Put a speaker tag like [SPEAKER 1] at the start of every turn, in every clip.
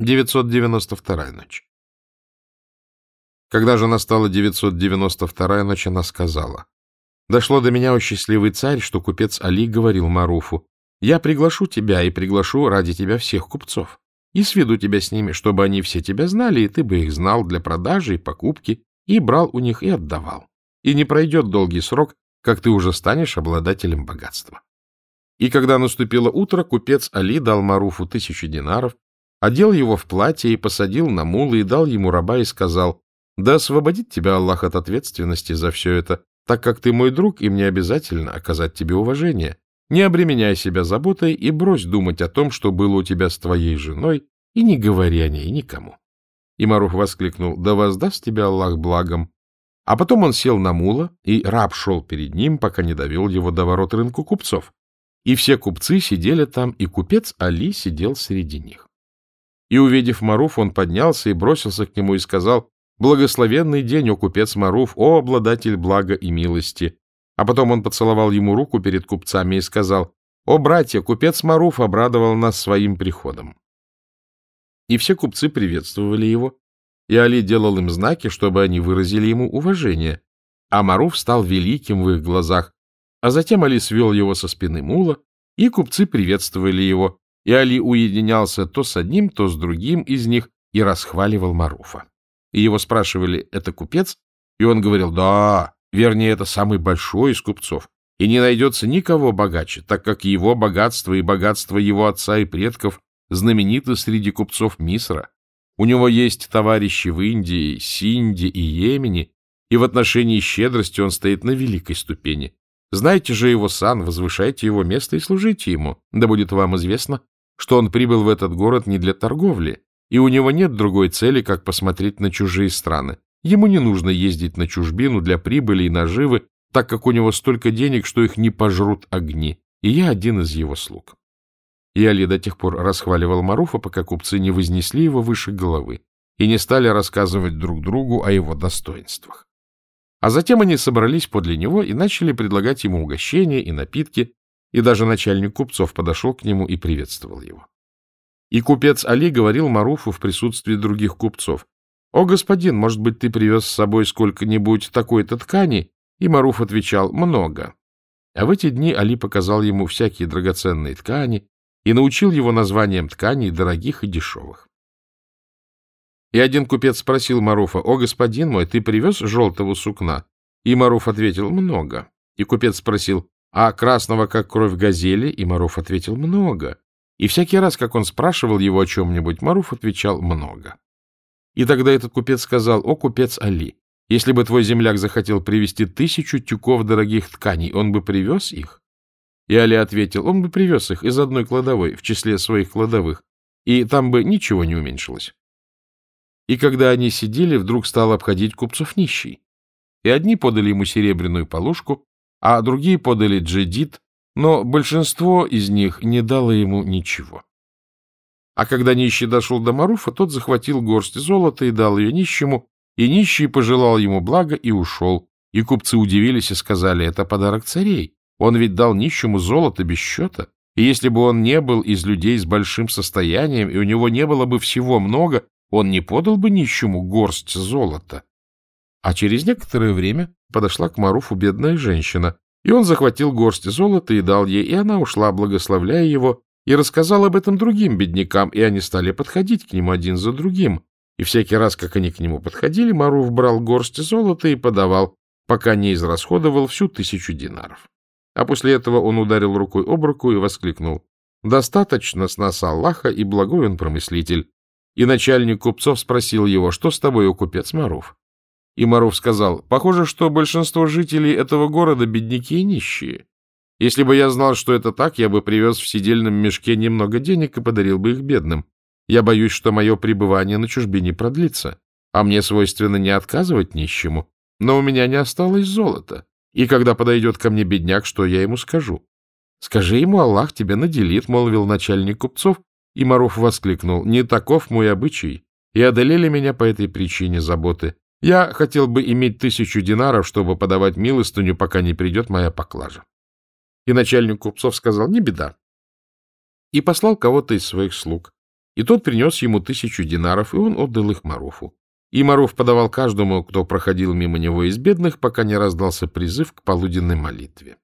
[SPEAKER 1] 992 ночь. Когда же настала 992 ночь, она сказала, «Дошло до меня, о счастливый царь, что купец Али говорил Маруфу, «Я приглашу тебя и приглашу ради тебя всех купцов, и сведу тебя с ними, чтобы они все тебя знали, и ты бы их знал для продажи и покупки, и брал у них и отдавал. И не пройдет долгий срок, как ты уже станешь обладателем богатства». И когда наступило утро, купец Али дал Маруфу тысячу динаров, одел его в платье и посадил на мулы, и дал ему раба и сказал, «Да освободит тебя Аллах от ответственности за все это, так как ты мой друг, и мне обязательно оказать тебе уважение. Не обременяй себя заботой и брось думать о том, что было у тебя с твоей женой, и не говори о ней никому». И Маруф воскликнул, «Да воздаст тебя Аллах благом». А потом он сел на мула, и раб шел перед ним, пока не довел его до ворот рынку купцов. И все купцы сидели там, и купец Али сидел среди них. И, увидев Маруф, он поднялся и бросился к нему и сказал, «Благословенный день, о купец Маруф, о обладатель блага и милости!» А потом он поцеловал ему руку перед купцами и сказал, «О, братья, купец Маруф обрадовал нас своим приходом». И все купцы приветствовали его, и Али делал им знаки, чтобы они выразили ему уважение, а Маруф стал великим в их глазах, а затем Али свел его со спины мула, и купцы приветствовали его, и Али уединялся то с одним, то с другим из них и расхваливал Маруфа. И его спрашивали, это купец? И он говорил, да, вернее, это самый большой из купцов, и не найдется никого богаче, так как его богатство и богатство его отца и предков знамениты среди купцов Мисра. У него есть товарищи в Индии, Синде и Йемене, и в отношении щедрости он стоит на великой ступени. Знаете же его сан, возвышайте его место и служите ему. Да будет вам известно, что он прибыл в этот город не для торговли, и у него нет другой цели, как посмотреть на чужие страны. Ему не нужно ездить на чужбину для прибыли и наживы, так как у него столько денег, что их не пожрут огни, и я один из его слуг. И Али до тех пор расхваливал Маруфа, пока купцы не вознесли его выше головы и не стали рассказывать друг другу о его достоинствах. А затем они собрались подле него и начали предлагать ему угощения и напитки, и даже начальник купцов подошел к нему и приветствовал его. И купец Али говорил Маруфу в присутствии других купцов, «О, господин, может быть, ты привез с собой сколько-нибудь такой-то ткани?» И Маруф отвечал, «Много». А в эти дни Али показал ему всякие драгоценные ткани и научил его названиям тканей дорогих и дешевых. И один купец спросил Маруфа, «О, господин мой, ты привез желтого сукна?» И Маруф ответил, «Много». И купец спросил, а красного, как кровь газели, и Маруф ответил много. И всякий раз, как он спрашивал его о чем-нибудь, Маруф отвечал много. И тогда этот купец сказал, о, купец Али, если бы твой земляк захотел привезти тысячу тюков дорогих тканей, он бы привез их? И Али ответил, он бы привез их из одной кладовой, в числе своих кладовых, и там бы ничего не уменьшилось. И когда они сидели, вдруг стал обходить купцов нищий. И одни подали ему серебряную полушку, а другие подали джедит, но большинство из них не дало ему ничего. А когда нищий дошел до Маруфа, тот захватил горсть золота и дал ее нищему, и нищий пожелал ему блага и ушел. И купцы удивились и сказали, это подарок царей. Он ведь дал нищему золото без счета. И если бы он не был из людей с большим состоянием, и у него не было бы всего много, он не подал бы нищему горсть золота. А через некоторое время подошла к Маруфу бедная женщина, и он захватил горсть золота и дал ей, и она ушла, благословляя его, и рассказал об этом другим беднякам, и они стали подходить к нему один за другим. И всякий раз, как они к нему подходили, Маруф брал горсть золота и подавал, пока не израсходовал всю тысячу динаров. А после этого он ударил рукой об руку и воскликнул. «Достаточно с нас Аллаха, и благой он промыслитель». И начальник купцов спросил его, что с тобой, о купец Маруф? И Маров сказал, похоже, что большинство жителей этого города бедняки и нищие. Если бы я знал, что это так, я бы привез в сидельном мешке немного денег и подарил бы их бедным. Я боюсь, что мое пребывание на чужбине продлится, а мне свойственно не отказывать нищему. Но у меня не осталось золота, и когда подойдет ко мне бедняк, что я ему скажу? Скажи ему, Аллах тебя наделит, — молвил начальник купцов, и Маров воскликнул, не таков мой обычай, и одолели меня по этой причине заботы. Я хотел бы иметь тысячу динаров, чтобы подавать милостыню, пока не придет моя поклажа. И начальник купцов сказал, не беда. И послал кого-то из своих слуг. И тот принес ему тысячу динаров, и он отдал их Маруфу. И Маруф подавал каждому, кто проходил мимо него из бедных, пока не раздался призыв к полуденной молитве.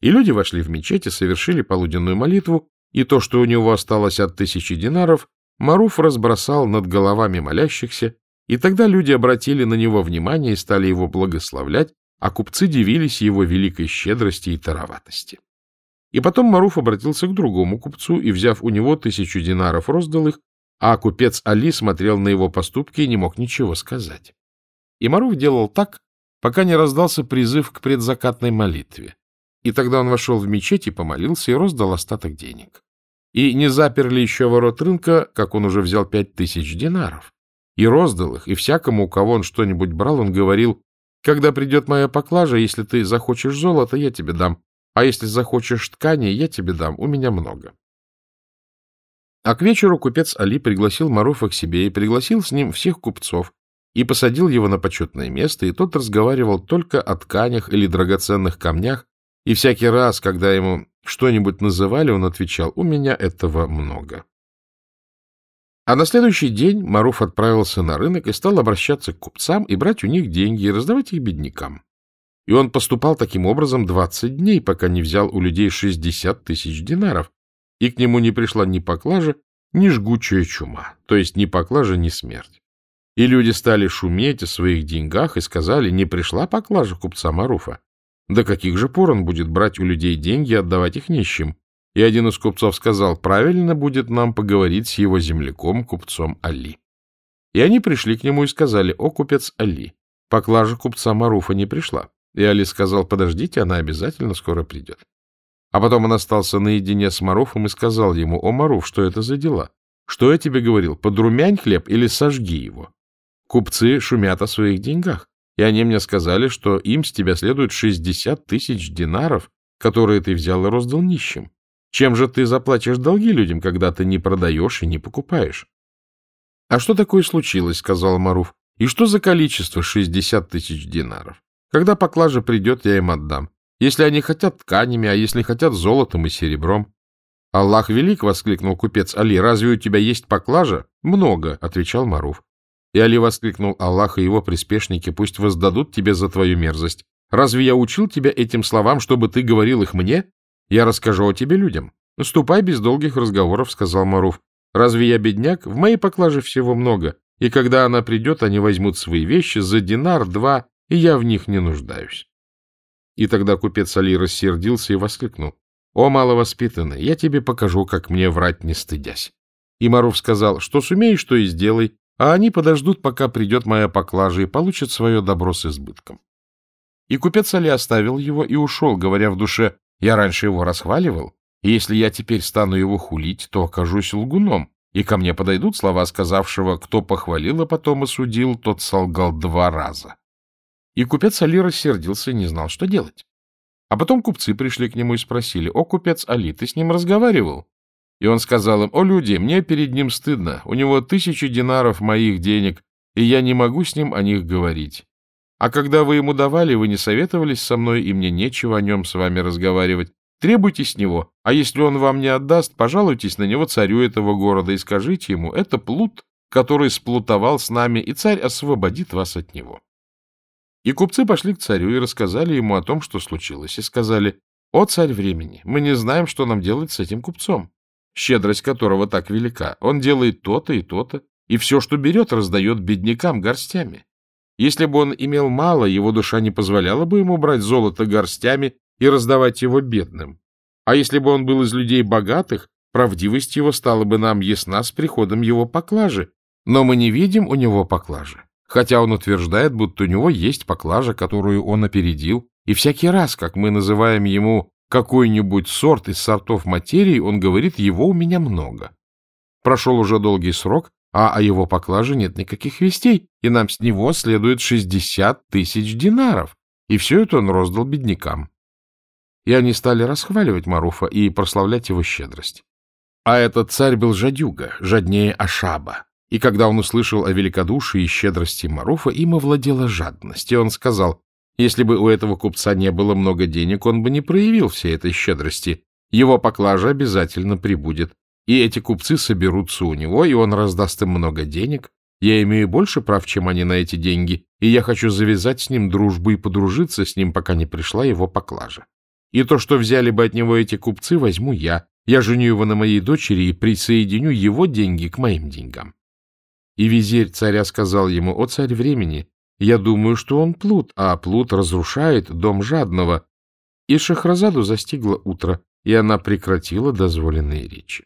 [SPEAKER 1] И люди вошли в мечеть и совершили полуденную молитву, и то, что у него осталось от тысячи динаров, Маруф разбросал над головами молящихся, и тогда люди обратили на него внимание и стали его благословлять, а купцы дивились его великой щедрости и тароватости. И потом Маруф обратился к другому купцу и, взяв у него тысячу динаров, роздал их, а купец Али смотрел на его поступки и не мог ничего сказать. И Маруф делал так, пока не раздался призыв к предзакатной молитве. И тогда он вошел в мечеть и помолился и роздал остаток денег. И не заперли еще ворот рынка, как он уже взял пять тысяч динаров. И роздал их, и всякому, у кого он что-нибудь брал, он говорил, «Когда придет моя поклажа, если ты захочешь золото, я тебе дам, а если захочешь ткани, я тебе дам, у меня много». А к вечеру купец Али пригласил Маруфа к себе и пригласил с ним всех купцов, и посадил его на почетное место, и тот разговаривал только о тканях или драгоценных камнях, и всякий раз, когда ему что-нибудь называли, он отвечал, «У меня этого много». А на следующий день Маруф отправился на рынок и стал обращаться к купцам и брать у них деньги и раздавать их беднякам. И он поступал таким образом двадцать дней, пока не взял у людей шестьдесят тысяч динаров, и к нему не пришла ни поклажа, ни жгучая чума, то есть ни поклажа, ни смерть. И люди стали шуметь о своих деньгах и сказали, не пришла поклажа купца Маруфа. До каких же пор он будет брать у людей деньги и отдавать их нищим? И один из купцов сказал, правильно будет нам поговорить с его земляком, купцом Али. И они пришли к нему и сказали, о, купец Али, поклажа купца Маруфа не пришла. И Али сказал, подождите, она обязательно скоро придет. А потом он остался наедине с Маруфом и сказал ему, о, Маруф, что это за дела? Что я тебе говорил, подрумянь хлеб или сожги его? Купцы шумят о своих деньгах. И они мне сказали, что им с тебя следует шестьдесят тысяч динаров, которые ты взял и роздал нищим. Чем же ты заплатишь долги людям, когда ты не продаешь и не покупаешь? — А что такое случилось? — сказал Маруф. — И что за количество шестьдесят тысяч динаров? Когда поклажа придет, я им отдам. Если они хотят тканями, а если хотят золотом и серебром. — Аллах велик! — воскликнул купец Али. — Разве у тебя есть поклажа? — Много, — отвечал Маруф. И Али воскликнул, Аллах и его приспешники пусть воздадут тебе за твою мерзость. Разве я учил тебя этим словам, чтобы ты говорил их мне? Я расскажу о тебе людям. Ступай без долгих разговоров, сказал Маруф. Разве я бедняк? В моей поклаже всего много. И когда она придет, они возьмут свои вещи за динар, два, и я в них не нуждаюсь. И тогда купец Али рассердился и воскликнул. «О, маловоспитанный, я тебе покажу, как мне врать не стыдясь». И Маруф сказал, что сумеешь, то и сделай, а они подождут, пока придет моя поклажа, и получат свое добро с избытком. И купец Али оставил его и ушел, говоря в душе, я раньше его расхваливал, и если я теперь стану его хулить, то окажусь лгуном, и ко мне подойдут слова сказавшего, кто похвалил, а потом осудил, тот солгал два раза. И купец Али рассердился и не знал, что делать. А потом купцы пришли к нему и спросили, «О, купец Али, ты с ним разговаривал?» И он сказал им, «О, люди, мне перед ним стыдно, у него тысячи динаров моих денег, и я не могу с ним о них говорить. А когда вы ему давали, вы не советовались со мной, и мне нечего о нем с вами разговаривать. Требуйте с него, а если он вам не отдаст, пожалуйтесь на него царю этого города и скажите ему, это плут, который сплутовал с нами, и царь освободит вас от него». И купцы пошли к царю и рассказали ему о том, что случилось, и сказали, «О, царь времени, мы не знаем, что нам делать с этим купцом щедрость которого так велика. Он делает то-то и то-то, и все, что берет, раздает беднякам горстями. Если бы он имел мало, его душа не позволяла бы ему брать золото горстями и раздавать его бедным. А если бы он был из людей богатых, правдивость его стала бы нам ясна с приходом его поклажи, но мы не видим у него поклажи. Хотя он утверждает, будто у него есть поклажа, которую он опередил, и всякий раз, как мы называем ему какой-нибудь сорт из сортов материи, он говорит, его у меня много. Прошел уже долгий срок, а о его поклаже нет никаких вестей, и нам с него следует шестьдесят тысяч динаров, и все это он роздал беднякам. И они стали расхваливать Маруфа и прославлять его щедрость. А этот царь был жадюга, жаднее Ашаба, и когда он услышал о великодушии и щедрости Маруфа, им овладела жадность, и он сказал, если бы у этого купца не было много денег, он бы не проявил всей этой щедрости. Его поклажа обязательно прибудет. И эти купцы соберутся у него, и он раздаст им много денег. Я имею больше прав, чем они на эти деньги, и я хочу завязать с ним дружбу и подружиться с ним, пока не пришла его поклажа. И то, что взяли бы от него эти купцы, возьму я. Я женю его на моей дочери и присоединю его деньги к моим деньгам. И визирь царя сказал ему, о царь времени, я думаю, что он плут, а плут разрушает дом жадного. И Шахразаду застигло утро, и она прекратила дозволенные речи.